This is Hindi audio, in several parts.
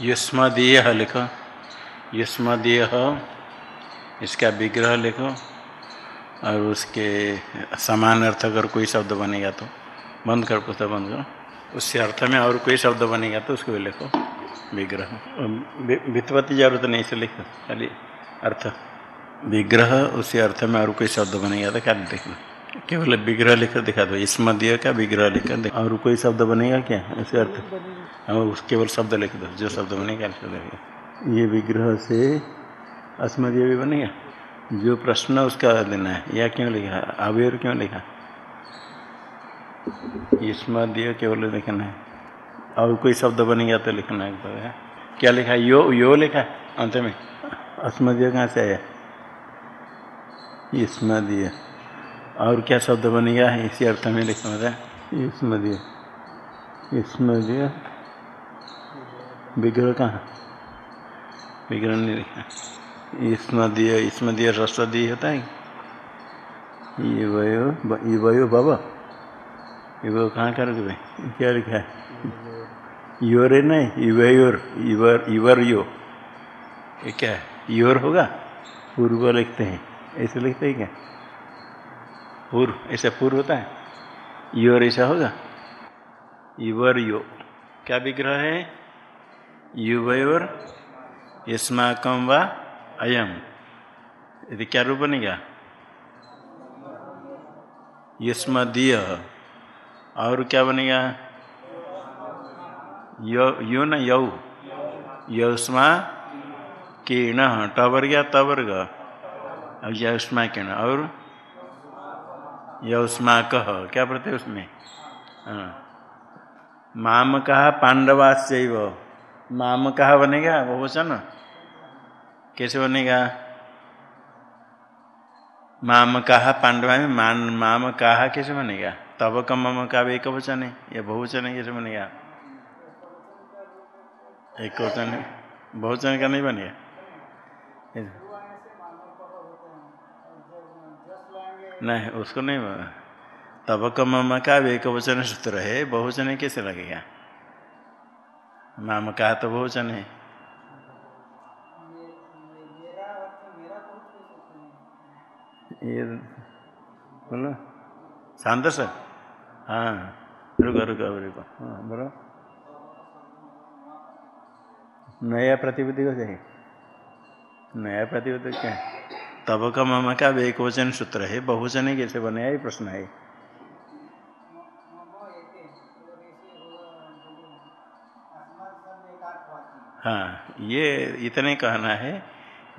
युष्मदीय लिखो। युष्मदीय इसका विग्रह लिखो और उसके समान अर्थ अगर कोई शब्द बनेगा तो बंद कर पुस्तक बंद करो। उससे अर्थ में और कोई शब्द बनेगा तो उसको भी लिखो विग्रह। वित्पत्ति ज़रूरत नहीं से लिखो खाली अर्थ। विग्रह उसी अर्थ में और कोई शब्द बनेगा तो खाली लिखो। केवल विग्रह लिखकर दिखा दो स्मदीय का विग्रह लिखकर और कोई शब्द बनेगा क्या? ऐसे अर्थ? और केवल शब्द लिख दो जो शब्द बनेगा शब्द ये विग्रह से अस्मदीय भी बनेगा? जो प्रश्न उसका देना है या क्यों लिखा? अवयर क्यों लिखा? स्मदीय केवल लिखना है। और कोई शब्द बनेगा तो लिखना है। तो है क्या लिखा? यो यो लिखा? अंत में। अस्मदीय कहाँ से आया? स्मदीय और क्या शब्द बनेगा इसी अर्थ में लिखना है। स्मदीय स्मदीय विग्रह कहाँ? विग्रह नहीं लिखा। स्मदीय स्मदीय रसदी होता है। ये वयो ये वयो बाबा। ये वो कहाँ कर गए? क्या लिखा है? योर है नहीं इवयोर, इवर इवर यो ये क्या है? योर होगा? पूर्व लिखते हैं। ऐसे लिखते हैं क्या? पूर्व, ऐसा पूर्व होता है? योर ऐसा होगा? युवर यो। क्या विग्रह है? युवयोर यस्माकम व अयम यदि क्या रूप बनेगा? यस्मदीय। और क्या बनेगा? यो यो न यौ। यस्मा किण टवर्ग तवर्ग? और यस्मा किण और यस्मा कह, क्या पढ़ते उसमें? हाँ। माम कहा पांडवाश्चैव माम कहा बनेगा बहुवचन कैसे बनेगा? माम कहा पांडवा में मान माम कहा कैसे बनेगा? तब का मम का भी एक वचन है। या बहुवचन है, कैसे बनेगा? एक वचन है। बहुवचन का नहीं बनेगा। नहीं, उसको नहीं बना तब का मम का भी एक वचन सूत्र है, बहुवचन कैसे लगेगा? माम का तो बहुवचन है। ये बोलो। शांत सर हाँ रुको रुको रुको। हाँ बोलो। नया प्रतिबुद्धि को चाहिए नया प्रतिबुद्धि क्या है? तब का मामा का एक वचन सूत्र है बहुवचन कैसे बने ये प्रश्न है। हाँ ये इतने कहना है,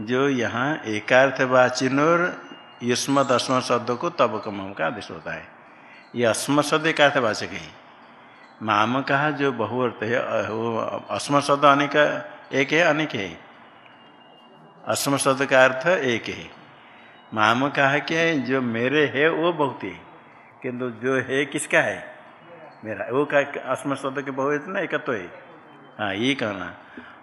जो यहाँ एकार्थवाचिन और युष्मत अस्म शब्द को तब कम का आदेश होता है। ये अस्म शब्द एकार्थवाचक है। माम कहा जो बहुअर्थ है, वो अस्म शब्द अनेक, एक है, अनेक है। अस्म शब्द का अर्थ एक है। माम कहा क्या है जो मेरे है, वो बहुत है किंतु जो है, किसका है? मेरा। वो का अस्म शब्द के बहु ना एकत्व है। हाँ ये कहना।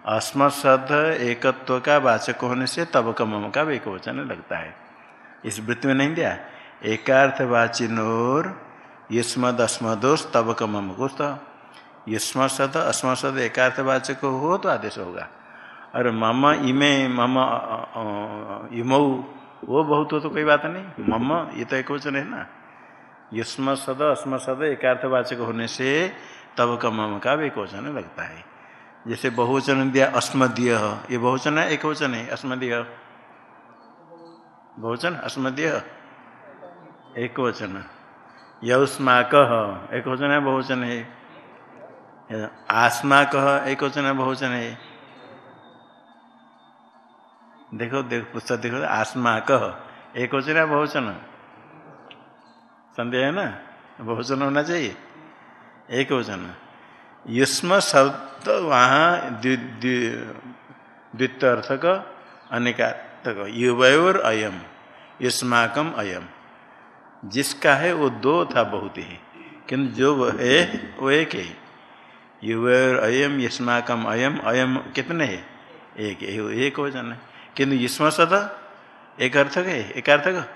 अस्म शब्द एकत्व का वाचक होने से तब का भी एक वचन लगता है। इस वृत्ति में नहीं दिया? एकार्थवाचिनोर युष्मद अस्मदोष, तब कम कुछ युष्म सद अस्म एकार्थवाचक हो तो आदेश होगा। और मम इमे, मम इमऊ वो बहुत हो तो कोई बात नहीं। मम, ये तो एक वचन है ना। युष्म सद, अस्म सद, एकार्थवाचक होने से तब का मम का भी एक वचन लगता है। जैसे बहुवचन दिया अस्मदीय ये बहुवचन है, एक वचन है अस्मदीय बहुवचन अस्मदीय एक वचन। यस्माक एक वचन है, बहुवचन है। आस्माक, एक वचन है, बहुवचन है। देखो देखो, पुस्तक देखो आस्माक एक वचन है बहुवचन संदेह है ना? बहुवचन होना चाहिए। एक वचन युष्म शब्द वहाँ द्वितीय अर्थक अनेकार्थक। युवयोर अयम। युष्माकम अयम। जिसका है, वो दो था बहुत ही। किंतु जो है, वो एक है। युवर अयम, युष्माकम अयम। अयम कितने है? एक एक वचन है। किंतु युष्म सद एक अर्थक है एक अर्थक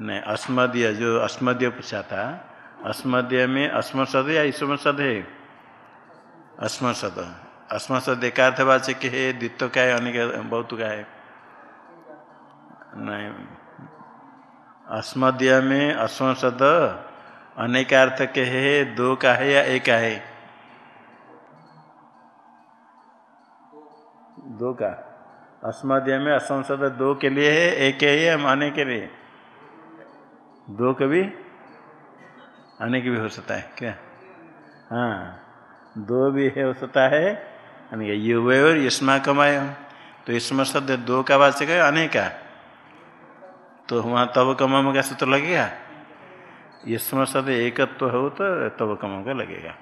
नहीं, अस्मदीय, जो अस्मदीय पूछा था, अस्मदीय में अस्म सद या ईस्म सद है अस्म सद अस्मत देखार्थवाचक है, द्वित्व का है, अनेक बहुत का है। नहीं। अस्मदीय में अस्म शब्द अनेकार्थ के है, दो का है या एक का है? दो का। अस्मदीय में असम शब्द दो के लिए है, एक है या अनेक के लिए। दो के भी अनेक भी हो सकता है, क्या? हाँ दो भी है, हो सकता है। युव और युष्मा कमाय तो इसमें शब्द दो का वाचक है अनेक का? तो वहाँ तब कमाम का सूत्र लगेगा? इसमें शब्द एकत्व हो तो तब कमाम का लगेगा।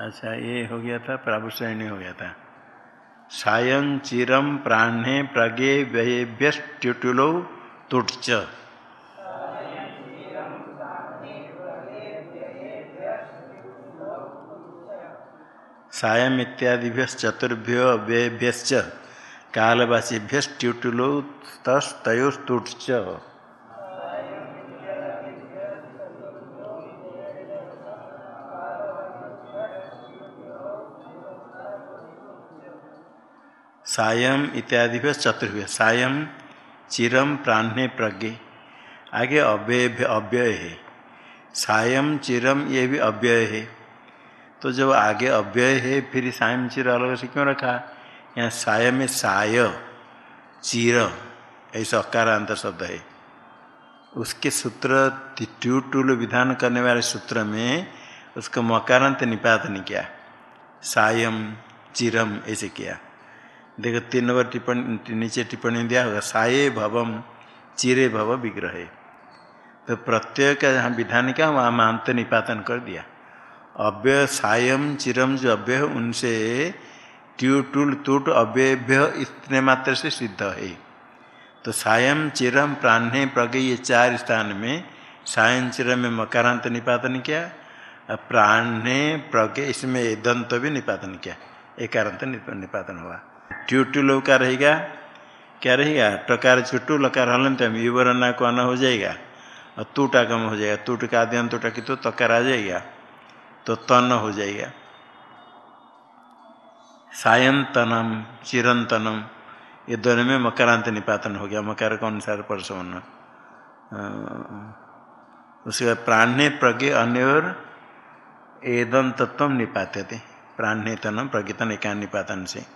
अच्छा ये हो गया था प्राभुश्रेणी हो गया था। सायं चिरम प्राणे प्रगे व्यभ्यस्ट्युटुलो तुट्च सायम इत्यादिभ्य चतुर्भ्यो अव्ययभ्यश्च कालवासीभ्यस्ट्युटुलो तस्तयोस्तुट्च सायम इत्यादि भी चतुर्भ्य सायम चिरम प्राण्य प्रज्ञ। आगे अव्यय अव्यय। है सायम चिरम ये भी अव्यय। है तो जब आगे अव्यय है फिर सायम चिर अलग से क्यों रखा? यहाँ साय में साय, चिर, ऐसा अकारांत शब्द है। उसके सूत्र ट्यूटूल विधान करने वाले सूत्र में उसको मकारांत निपात नहीं किया। सायम चिरम ऐसे किया। देखो तीन नंबर टिप्पणी, नीचे टिप्पणी दिया होगा, साये भवम, चिरे भव विग्रह। तो प्रत्यय का जहाँ विधान क्या वहाँ मांत निपातन कर दिया। अव्यय सायम चिरम जो अव्यय उनसे ट्यू टूल टूट अव्यभ्य इतने मात्र से सिद्ध है। तो सायम चिरम प्राण्य प्रज्ञ ये चार स्थान में सायम चिरम में मकारांत निपातन किया, और प्राण्य प्रज्ञ इसमें दंत भी निपातन किया। एकांत निपातन हुआ। ट्यूटू का रहेगा? क्या रहेगा? टकार चुट्टू लकार हलंत युवरना को आना हो जाएगा। और टूटा कम हो जाएगा। टूट का आदि टूटा की तो तकार आ जाएगा। तो तन हो जाएगा। सायंतनम, चिरंतनम, ये दोनों में मकरांत निपातन हो गया। मकार के अनुसार परसवन उसके बाद प्राण्य प्रज्ञ अन्य और एदम तत्व निपाते थे प्राण्य तनम प्रज्ञतन एकान निपातन से।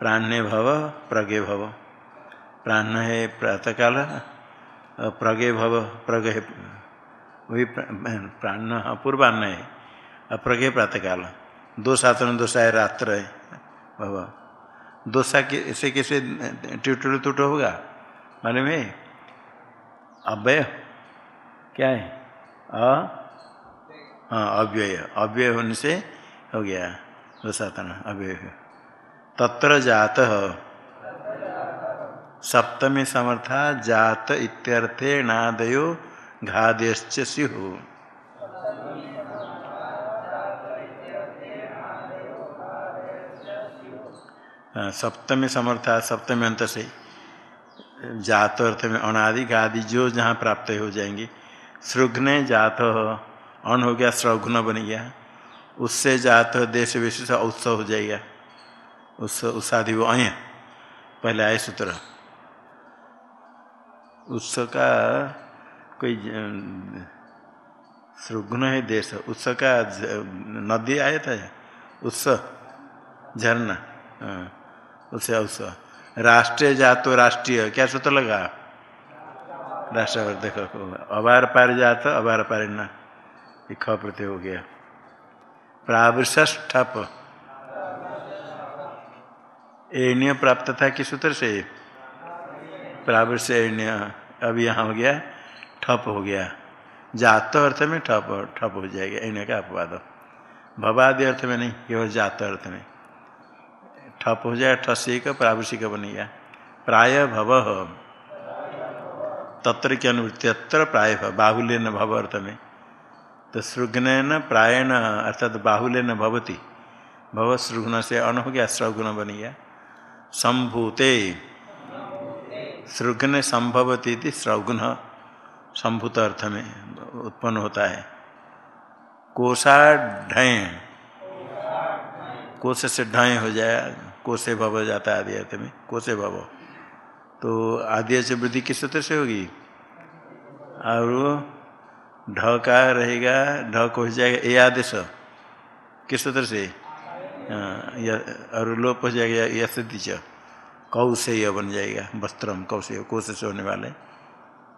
प्राण्य भव, प्रगे भव। प्राण है प्रातःकाल, प्रगे भव, प्रगे वही प्राण पूर्वान्न है। अप्रगे प्रातःकाल। दो साधन दोषा है रात्र है। भव। दोषा कैसे कैसे टूट टूट होगा? माने में अव्यय। क्या है? अ? हाँ अव्यय। अव्यय होने से हो गया। दो साधन अव्यय तत्र जात। सप्तमी समर्था जात इत्यर्थे नादयो घाद्यश्च स्यु। सप्तमी समर्था, सप्तमी अंत से जात अर्थ में अनादि गादि जो जहाँ प्राप्त हो जाएँगे। सृघ्न जात अन हो गया सृघ्न बन गया। उससे जात देश विशेष उत्सव हो जाएगा। उस उसादि वो अय पहले आए सूत्र। उसका कोई सृग्न है देश। उसका नदी आया था उस झरना। उससे उस राष्ट्रीय जातो राष्ट्रीय। क्या सूत्र लगा? राष्ट्र देखो। अबार पार जात अबार पार न। ख हो गया। प्रावृष ठप एण्य प्राप्त था किस सूत्र से? प्रावृष एण्य अब यहाँ हो गया, ठप हो गया। जात अर्थ में ठप ठप हो जाएगा एण्य का अपवाद। भवादि अर्थ में नहीं, केवल जात अर्थ में। ठप हो जाए ठसिक प्रावृषिक बनेगा प्राय भव। तत्र की अनुवृत्ति, अत्र प्राय बाहुल्य न भव अर्थ में। तो सृग्न प्रायण, अर्थात बाहुल्य न भवती। भव सृग्न से अन हो गया सृग्न बन गया। संभूते। सृग्न संभवती थी सृग्न। संभूत अर्थ में उत्पन्न होता है। कोषा ढय कोष से ढय हो जाए कोसे भव जाता है आदि अर्थ में कोसे भव। तो आदि से वृद्धि किस सूत्र से होगी? और ढ का रहेगा, ढ को हो जाएगा ए आदेश। किस सूत्र से? और लोप हो जाएगा यशि च कौ से यह बन जाएगा, वस्त्रम कौशेय कोश से होने वाले।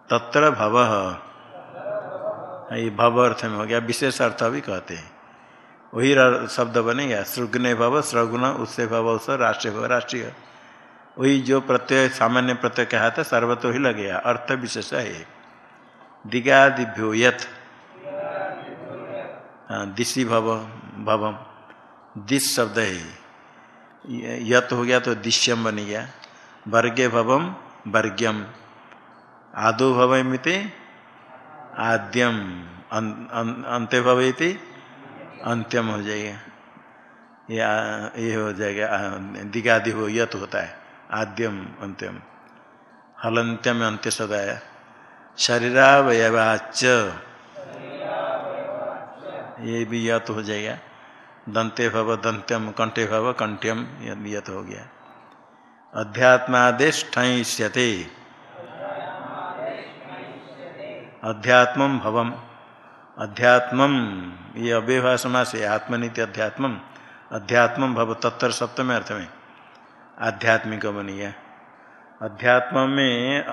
तत्र भव। ये भव अर्थ में हो गया, विशेष अर्थ भी कहते हैं। वही शब्द बनेगा, सृग्न भव, सृगुण, उससे भव, उस राष्ट्रीय भव, राष्ट्रीय। वही जो प्रत्यय, सामान्य प्रत्यय कहा था, सर्वतो ही लगेगा अर्थ विशेष है दिगादिभ्यो यथ दिशी भव, भवम। दिश शब्द है यत हो गया तो दिश्यम बन गया। वर्गे भवम, वर्ग्यम। आदो भवमिति, आद्यम। अंत्य भवती, अंत्यम हो जाएगा। या, ये हो जाएगा दिगादि हो, यत होता है। आद्यम, अंत्यम। हलंत्यम, अंत्य सदाया शरीरावयवाच ये भी यत हो जाएगा। दंते भव, दंत्यम, कंठे भव, कंठ्यम यत हो गया। अध्यात्मादेश ठयते अध्यात्म भवम। अध्यात्म, ये अव्यवहार समास से आत्मनीति अध्यात्म। अध्यात्म भव तत्तर सप्तम अर्थ में आध्यात्मिक बन गया अध्यात्म में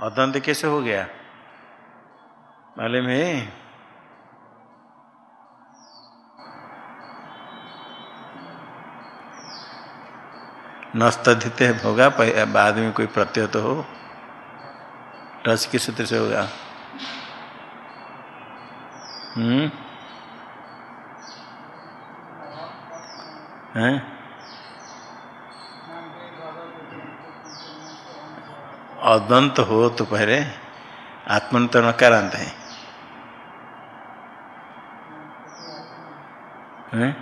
अदंत कैसे हो गया? मालूम है? नस्तधित होगा बाद में कोई प्रत्यय तो हो। टच किस सूत्र से होगा? हम्म? हैं? अदंत हो तो पहले आत्मन तो नकारांत है? हैं?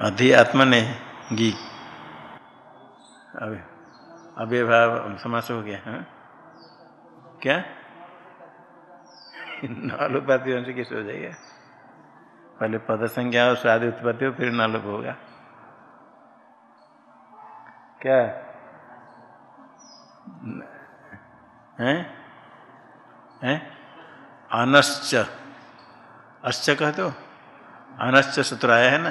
अधि आत्मने गी अभी अभी भाव, समास हो गया हाँ? क्या? नालुपाति वंश कैसे हो जाएगा? पहले पद संज्ञा और स्वाद उत्पत्ति हो, फिर नालुप होगा। क्या? हैं? हैं? अनश्च। अश्च कहते हो? अनश्च सूत्र आया है ना?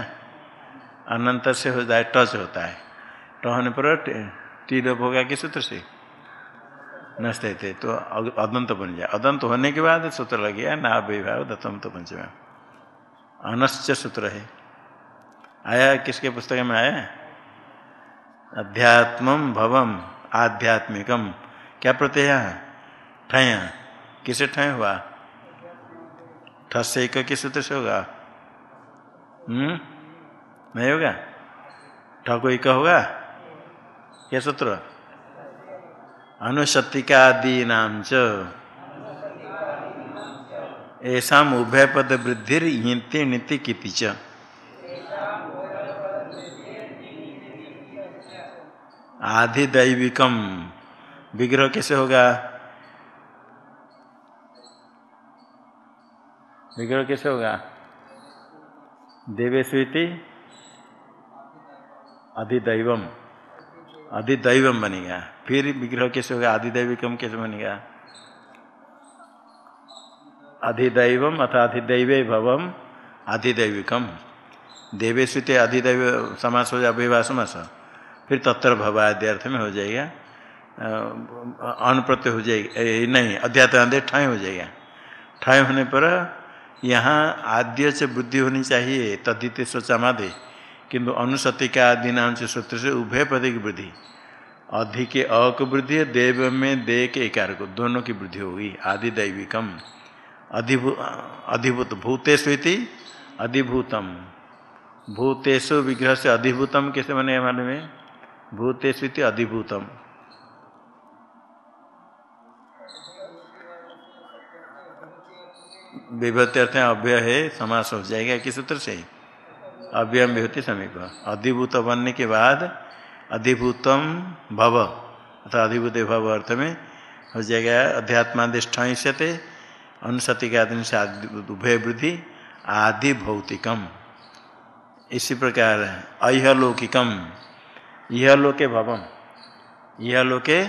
अनंत से हो जाए, टच होता है। ट होने पर टी लोप होगा किस सूत्र से? नष्ट थे तो अदंत बन जाए। अदंत होने के बाद सूत्र लग गया, ना विभाग दत्तम तो पंचम। अनश्च सूत्र है। आया किसके पुस्तक में आया? अध्यात्म भवम आध्यात्मिकम क्या प्रत्यय ठय। किसे ठय हुआ? ठस से एक किस सूत्र से होगा? हम्म? नहीं होगा? ठको एक होगा? क्या सूत्र अनुशतिकादीनाम च ऐसा उभय पद वृद्धि हिंति नीति की च आधिदैविकम विग्रह कैसे होगा विग्रह कैसे होगा देवेश्वती अधिदैवम अधिदैवम बनेगा फिर विग्रह कैसे होगा आधिदैविकम कैसे बनेगा अधिदैवम अथा अधिदैव भवम अधिदैविकम देवेश्वते अधिदैव समास हो जाए अभिभा समास। फिर तत्र भवाद्य अर्थ में हो जाएगा। अनुप्रत्य हो जाएगी। नहीं अध्यात्म ठाई हो जाएगा। ठाई होने पर यहाँ आद्य से बुद्धि होनी चाहिए, तद्धित सोचामादे किंतु अनुसति के आदि नाम से सूत्र से उभय पद की वृद्धि। अधिक के अ को वृद्धि, देव में दे के एकार को दोनों की वृद्धि होगी। आदि दैविकम। अधिभूत अधिभूत भूतेषु अधिभूतम। भूतेषु विग्रह से अधिभूतम कैसे बने मालूम है भूतेषु अधिभूतम। विभूति अर्थ है समास हो जाएगा किस सूत्र से। अव्यय विभूति समीप अधिभूत बनने के बाद अधिभूतम भव। अर्थात अधिभूत भव अर्थ में हो जाएगा अध्यात्माधिष्ठाते अनुसति के आदि से उभय वृद्धि आदि भौतिकम इसी प्रकार अहलौकिकम यह लोके भवम। यह लोके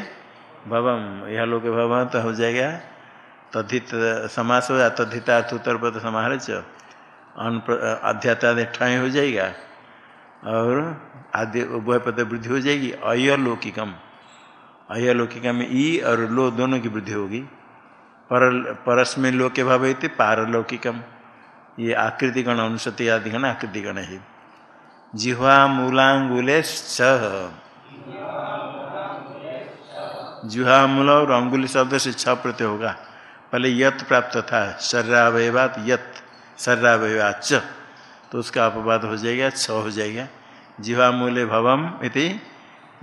भवम। यह लोके भवम तो हो जाएगा, तद्धित समास हो जाए तद्धितार्थ उत्तर पद समाह ठय हो जाएगा, और आद्य उभय पद वृद्धि हो जाएगी, अयलौकिकम। अयलौकिकम ई और लो दोनों की वृद्धि होगी। पर परस्में लोके भाव थे पारलौकिकम। ये आकृति गण अनुसति आदि गण आकृति गण है। जिह्वा मूलांगुले जिह्वा मूल और अंगुली शब्द से छ प्रत्यय होगा। पहले यत प्राप्त था, शर्रावयवात यत। शर्रावयवात च तो उसका अपवाद हो जाएगा छ हो जाएगा। जिह्वा मूल्य भवम इति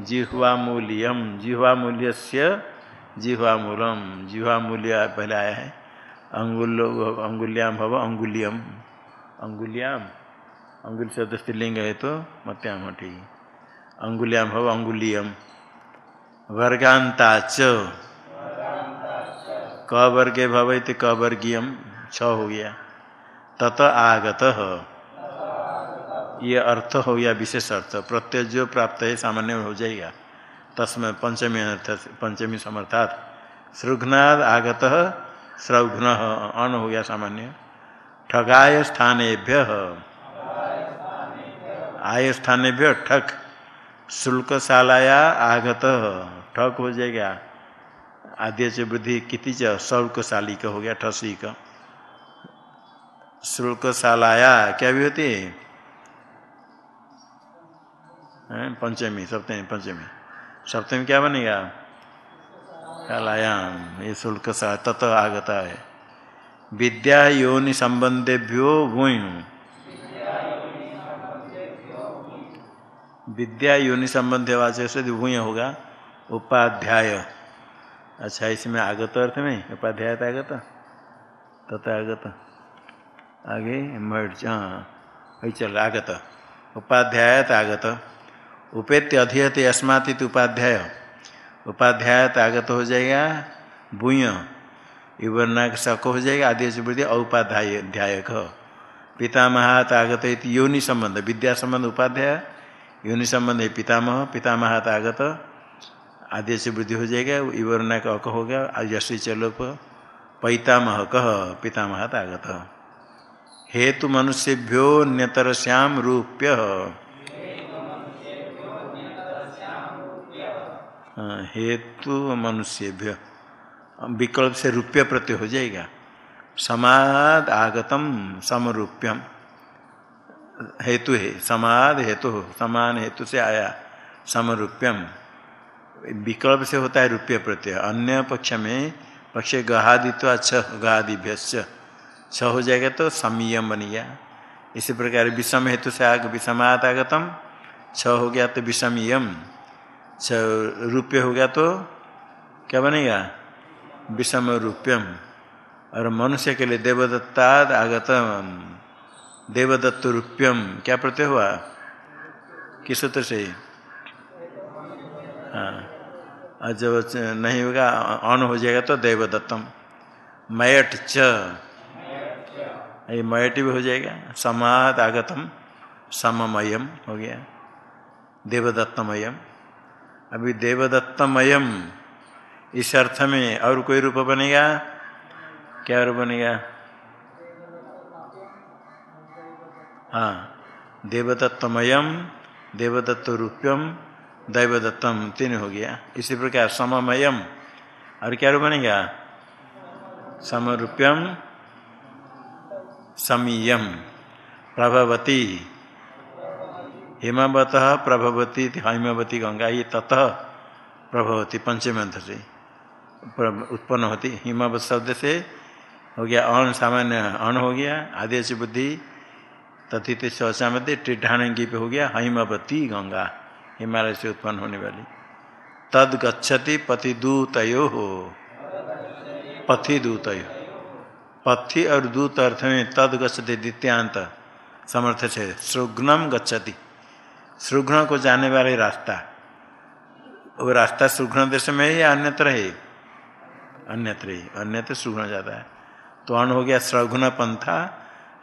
जिह्वा मूल्यम जिह्वा मूल्य से जिह्वा मूलम जिह्वा मूल्य पहले आया है। अंगुल अंगुल्याम भव अंगुल्यम। अंगुल्याम अंगुल शब्द स्त्रीलिंग है तो मत्याम ठीक अंगुल्याम भव अंगुलियम। वर्गांता च क वर्गे भवित क वर्गीयम छ हो गया। तत आगत। ये अर्थ हो गया विशेष अर्थ, प्रत्यय जो प्राप्त है सामान्य हो जाएगा। तस्म पंचमी अर्थ, पंचमी समर्थात। सृघ्नाद आगत सृघ्न अन हो गया सामान्य। ठगाय स्थानेभ्य। आय स्थानेभ्य, ठक। शुल्कशालाया आगत। ठक हो जाएगा। आद्य च वृद्धि किति च शुल्कशाली का हो गया ठसी का शुल्कशालाया क्या भी होती है? पंचमी, सप्तमी पंचमी। सप्तमी क्या बनेगा? कालायाम ये शुल्क सा तत आगता है। विद्या योनि संबंधेभ्यो भूय विद्या योनि संबंध से भूय होगा, उपाध्याय। अच्छा इसमें आगत अर्थ में, उपाध्याय आगत? तथा आगत। आगे मर्ज हाँ चल आगत। उपाध्याय आगत। उपेत्य अधिहते अस्मातित उपाध्याय। उपाध्याय आगत हो जाएगा, भूय। युवर्णा शक हो जाएगा, आदि वृद्धि औपाध्याय अध्यायक पितामहात आगत योनि संबंध, विद्या संबंध उपाध्याय, योनि संबंध है पितामह, पितामहात आगत। आदि से वृद्धि हो जाएगा युवर्णा का अक हो गया यशी चलोप, पैतामह कह, पितामहात आगत। हेतु मनुष्यभ्यो न्यतर श्याम रूप्य हेतु मनुष्यभ्य। विकल्प से रूप्य प्रत्यय हो जाएगा। समाद आगतम समरूप्यम। हेतु है, समाद हेतु समान हेतु से आया, समरूप्यम। विकल्प से होता है रूप्य प्रत्यय। अन्य पक्ष में, पक्ष गहादित्व छ गहादिभ्य छ हो जाएगा तो संयम बन गया। इसी प्रकार विषम हेतु से आग विषमात आगतम छ हो गया तो विषमयम। रूप्य हो गया तो क्या बनेगा? विषम रूप्यम। और मनुष्य के लिए देवदत्ताद आगतम। देवदत्त रूप्यम। क्या प्रत्यय हुआ? किस सूत्र से? हाँ। जब नहीं होगा अन हो जाएगा तो देवदत्तम। मयट च। ये मयट भी हो जाएगा। समाद आगतम सममयम हो गया। देवदत्तमयम। अभी देवदत्तमयम, इस अर्थ में और कोई रूप बनेगा? क्या रूप बनेगा? हाँ देवदत्तमयम देवदत्त रूप्यम दैवदत्तम, तीन हो गया। इसी प्रकार सममयम। और क्या रूप बनेगा? समरूप्यम समीयम। प्रभवती। हिमवत प्रभवती हिमवती गंगा, ये ततः प्रभवती, पंचम अंत से उत्पन्न होती। हिमवत शब्द से हो गया, अण, सामान्य अण हो गया, आदेश बुद्धि तथित शौचा मध्य टिठाणंगी पे हो गया, हिमवती गंगा, हिमालय से उत्पन्न होने वाली। तद गच्छति पतिदूतयो। हो पथि और दूत अर्थ में तद गच्छति द्वितीयांत समर्थ से श्रुघ्नम गच्छति। श्रुघ्न को जाने वाले रास्ता। वो रास्ता श्रुघ्न देश में ही अन्यत्र है। अन्यत्र ही। अन्यत्र श्रुघ्न जाता है। तो अन हो गया श्रघ्न पंथा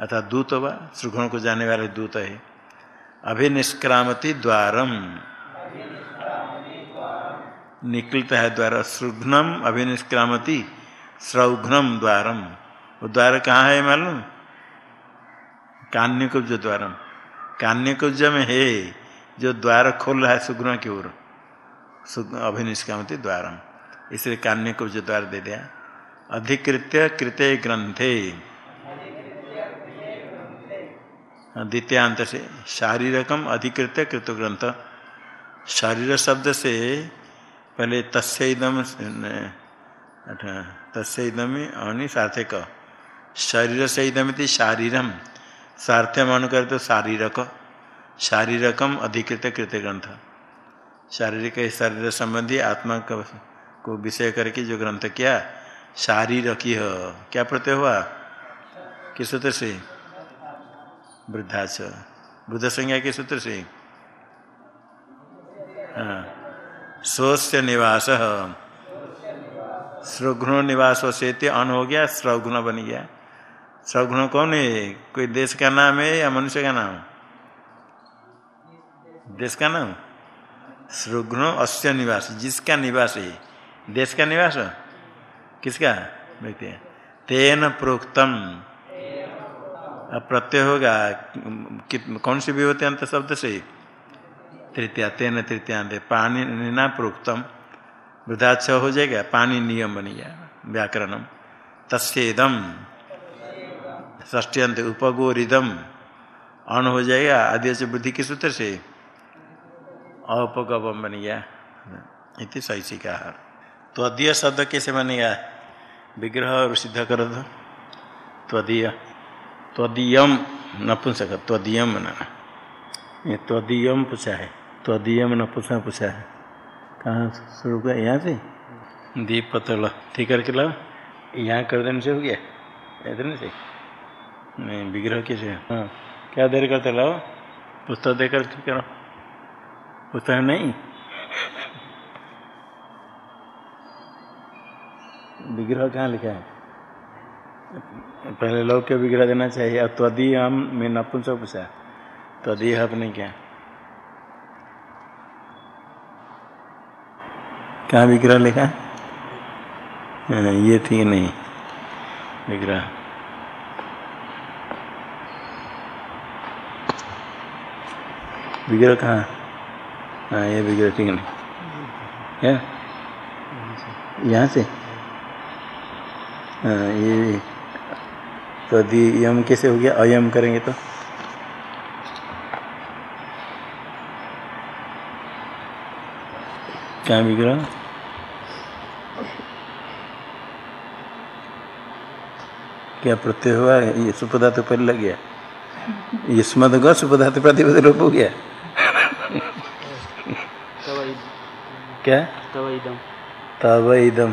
अर्थात दूत व। सुगुण को जाने वाले दूत है। अभिनिष्क्रामति द्वारम। निकलता है द्वार। सुघ्नम अभिनिष्क्रामति। सौघ्नम द्वारम। वो द्वार कहाँ है मालूम? कान्यकुब्ज द्वारम कान्यकुब्ज में है, जो द्वार खोल रहा है सुग्न की ओर। अभिनिष्कामति द्वारम इसलिए कान्यकुब्ज द्वार दे दिया। अधिकृत्य कृत्य ग्रंथे। द्वितीयांत से शारीरकम अधिकृत्य कृत ग्रंथ। शारीर शब्द से पहले तस्दम तस्दम अनि सार्थक शरीर से इदमिति शारीरम। सार्थ्यम अनुकर तो शारीरक। शारीरकम अधिकृत कृत ग्रंथ शारीरिक शरीर संबंधी आत्मा को विषय करके जो ग्रंथ किया शारीरकी क्या प्रत्यय हुआ? किस सूत्र से? वृद्धाच बुद्ध संज्ञा के सूत्र से? हाँ। स्वस्य निवास। श्रघुण निवास से अन हो गया श्रघुण बन गया। श्रघुण कौन है? कोई देश का नाम है या मनुष्य का नाम? देश का नाम? श्रघुण अस्य निवास। जिसका निवास है? देश का निवास? किसका? व्यक्ति तेन प्रोक्तम। प्रत्यय होगा। कौन सी विभूति अंत शब्द से? तृतीया। तेन तृतीयांत पानी ना प्रोक्तम। वृद्धाक्ष हो जाएगा। पानी नियम बन गया। व्याकरणम। तस्दम ष्टियंत उपगोरिदम। अन हो जाएगा, आदि से बुद्धि के सूत्र से। अपगम बन गया। इति सही का तो अदीय शब्द कैसे बनेगा विग्रह और सिद्ध कर दो। त्वदीय। त्वदीयम, नपुंसक। त्वदीयम बनाना ये त्वदीयम पूछा है। त्वदीयम, नपुंसक पूछा है। कहाँ शुरू कर यहाँ से? दीप पतल ठीक करके लो यहाँ कर देने से हो गया। इतने से? नहीं विग्रह कैसे? हाँ। क्या देर करते लाओ? पुस्तक देकर करो। पुस्तक नहीं? विग्रह कहाँ लिखा है? पहले लोग के विग्रह देना चाहिए। और त्वदीय हम मैं नपुंसक पूछा। त्वदीय अपने क्या? कहाँ विग्रह लिखा है? ये थी नहीं। विग्रह विग्रह कहाँ? हाँ ये विग्रह ठीक नहीं क्या? यहाँ से? हाँ ये तो दी, यम कैसे हो गया? अयम करेंगे तो? क्या विग्रह क्या प्रत्यय हुआ? ये सुपदार्थ तो पहले लग गया। ये ग सुपदार्थ प्रतिपद लोप हो गया। क्या? तब इदम।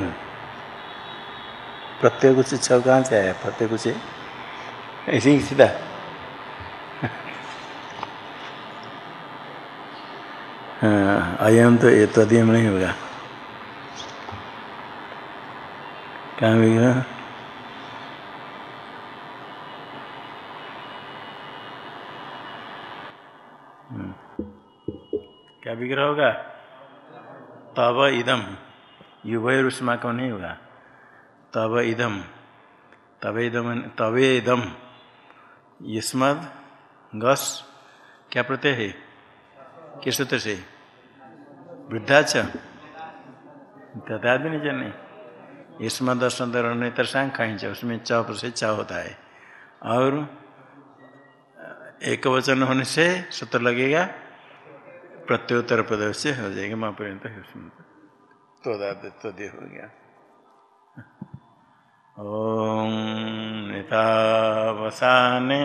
प्रत्यय कुछ छव कहाँ से आया? प्रत्यय कुछ ऐसे ही सीधा। हाँ अयम तो ये तो अध्ययम नहीं होगा। कहाँ विग्रह क्या विग्रह होगा? तब इदम। रुष्मा को नहीं होगा तब इदम। तवेदम तवेदम। यस्मद गस। क्या प्रत्यय है? किस सूत्र से? वृद्धाच नहीं जाने। इसमें दर्शन दर तरसांग खाई उसमें च से च होता है। और एक वचन होने से सूत्र लगेगा। प्रत्योत्तर पद से हो जाएगा माँ पर्यंत तो तो दे हो गया ओम नितावसाने